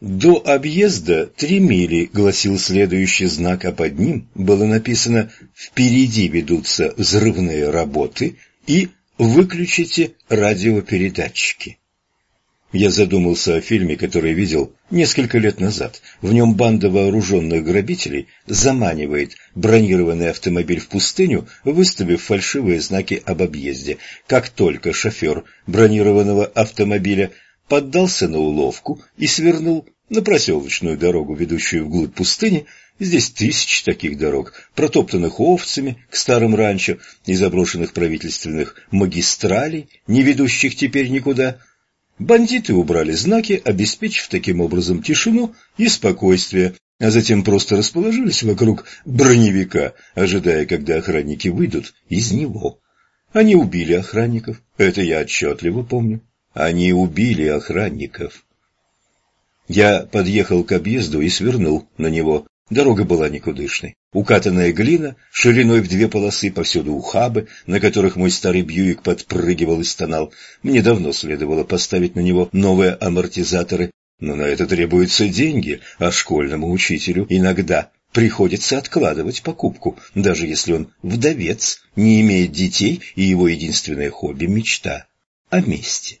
До объезда три мили, гласил следующий знак, а под ним было написано «Впереди ведутся взрывные работы» и «Выключите радиопередатчики». Я задумался о фильме, который видел несколько лет назад. В нем банда вооруженных грабителей заманивает бронированный автомобиль в пустыню, выставив фальшивые знаки об объезде. Как только шофер бронированного автомобиля поддался на уловку и свернул на проселочную дорогу, ведущую вглубь пустыни. Здесь тысячи таких дорог, протоптанных овцами к старым ранчо и заброшенных правительственных магистралей, не ведущих теперь никуда. Бандиты убрали знаки, обеспечив таким образом тишину и спокойствие, а затем просто расположились вокруг броневика, ожидая, когда охранники выйдут из него. Они убили охранников, это я отчетливо помню. Они убили охранников. Я подъехал к объезду и свернул на него. Дорога была никудышной. Укатанная глина, шириной в две полосы, повсюду ухабы, на которых мой старый Бьюик подпрыгивал и стонал. Мне давно следовало поставить на него новые амортизаторы, но на это требуются деньги, а школьному учителю иногда приходится откладывать покупку, даже если он вдовец, не имеет детей и его единственное хобби – мечта о месте.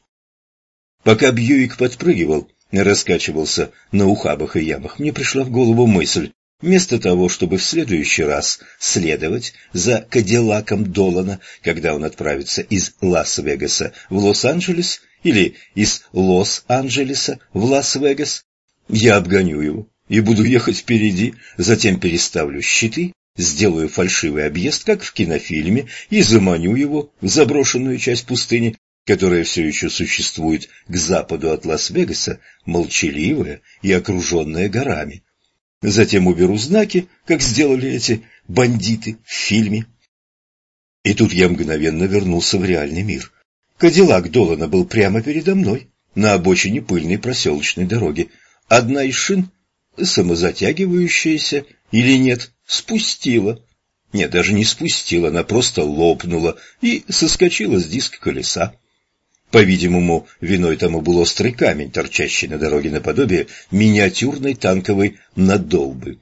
Пока Бьюик подпрыгивал, раскачивался на ухабах и ямах, мне пришла в голову мысль, вместо того, чтобы в следующий раз следовать за Кадиллаком Долана, когда он отправится из Лас-Вегаса в Лос-Анджелес или из Лос-Анджелеса в Лас-Вегас, я обгоню его и буду ехать впереди, затем переставлю щиты, сделаю фальшивый объезд, как в кинофильме, и заманю его в заброшенную часть пустыни, которая все еще существует к западу от Лас-Вегаса, молчаливая и окруженная горами. Затем уберу знаки, как сделали эти бандиты в фильме. И тут я мгновенно вернулся в реальный мир. Кадиллак Долана был прямо передо мной, на обочине пыльной проселочной дороги. Одна из шин, самозатягивающаяся или нет, спустила. Нет, даже не спустила, она просто лопнула и соскочила с диска колеса. По-видимому, виной тому был острый камень, торчащий на дороге наподобие миниатюрной танковой надолбы.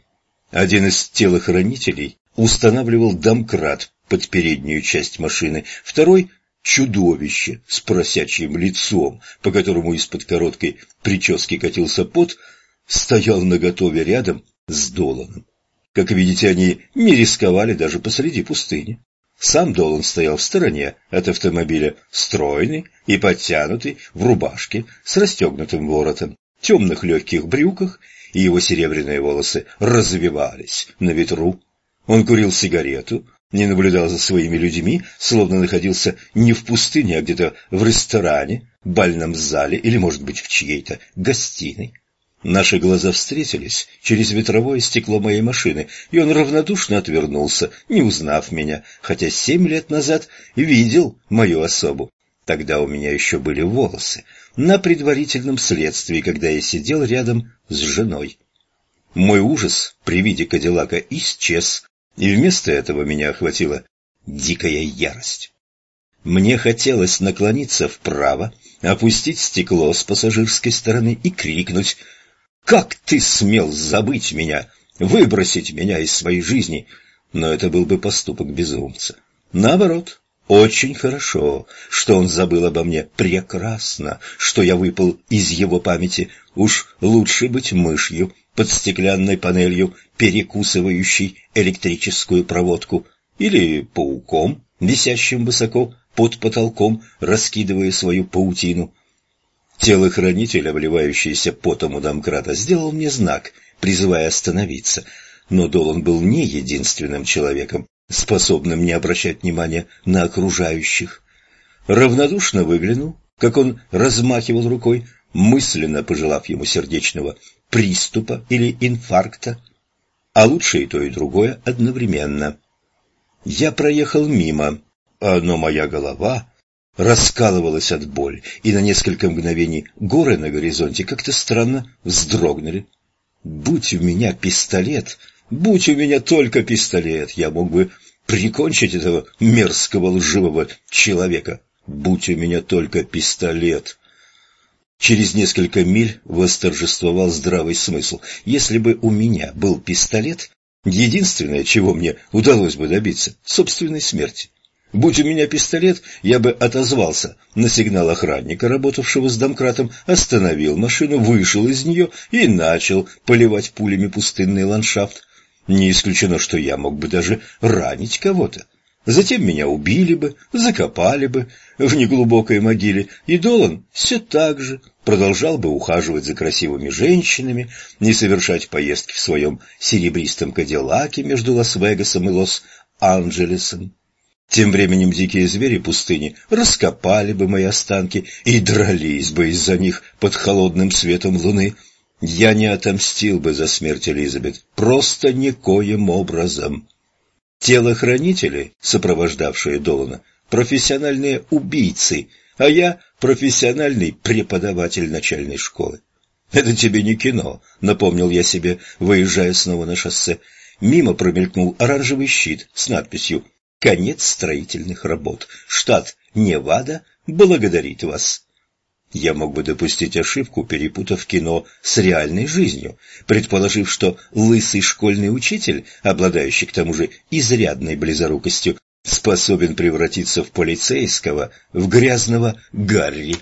Один из телохранителей устанавливал домкрат под переднюю часть машины, второй — чудовище с просячьим лицом, по которому из-под короткой прически катился пот, стоял наготове рядом с Доланом. Как видите, они не рисковали даже посреди пустыни. Сам Долан стоял в стороне от автомобиля, стройный и подтянутый, в рубашке с расстегнутым воротом, темных легких брюках, и его серебряные волосы развивались на ветру. Он курил сигарету, не наблюдал за своими людьми, словно находился не в пустыне, а где-то в ресторане, бальном зале или, может быть, в чьей-то гостиной. Наши глаза встретились через ветровое стекло моей машины, и он равнодушно отвернулся, не узнав меня, хотя семь лет назад видел мою особу. Тогда у меня еще были волосы, на предварительном следствии, когда я сидел рядом с женой. Мой ужас при виде Кадиллака исчез, и вместо этого меня охватила дикая ярость. Мне хотелось наклониться вправо, опустить стекло с пассажирской стороны и крикнуть как ты смел забыть меня, выбросить меня из своей жизни? Но это был бы поступок безумца. Наоборот, очень хорошо, что он забыл обо мне. Прекрасно, что я выпал из его памяти. Уж лучше быть мышью под стеклянной панелью, перекусывающей электрическую проводку, или пауком, висящим высоко под потолком, раскидывая свою паутину. Телохранитель, обливающийся потом у домкрата, сделал мне знак, призывая остановиться, но Долан был не единственным человеком, способным не обращать внимания на окружающих. Равнодушно выглянул, как он размахивал рукой, мысленно пожелав ему сердечного приступа или инфаркта, а лучше и то, и другое одновременно. Я проехал мимо, но моя голова раскалывалась от боли, и на несколько мгновений горы на горизонте как-то странно вздрогнули. Будь у меня пистолет, будь у меня только пистолет, я мог бы прикончить этого мерзкого лживого человека. Будь у меня только пистолет. Через несколько миль восторжествовал здравый смысл. Если бы у меня был пистолет, единственное, чего мне удалось бы добиться – собственной смерти. Будь у меня пистолет, я бы отозвался на сигнал охранника, работавшего с домкратом, остановил машину, вышел из нее и начал поливать пулями пустынный ландшафт. Не исключено, что я мог бы даже ранить кого-то. Затем меня убили бы, закопали бы в неглубокой могиле, и Долан все так же продолжал бы ухаживать за красивыми женщинами, не совершать поездки в своем серебристом кадиллаке между Лас-Вегасом и Лос-Анджелесом. Тем временем дикие звери пустыни раскопали бы мои останки и дрались бы из-за них под холодным светом луны. Я не отомстил бы за смерть Элизабет, просто никоим образом. Телохранители, сопровождавшие Долана, профессиональные убийцы, а я профессиональный преподаватель начальной школы. «Это тебе не кино», — напомнил я себе, выезжая снова на шоссе. Мимо промелькнул оранжевый щит с надписью Конец строительных работ. Штат Невада благодарит вас. Я мог бы допустить ошибку, перепутав кино с реальной жизнью, предположив, что лысый школьный учитель, обладающий к тому же изрядной близорукостью, способен превратиться в полицейского, в грязного Гарри.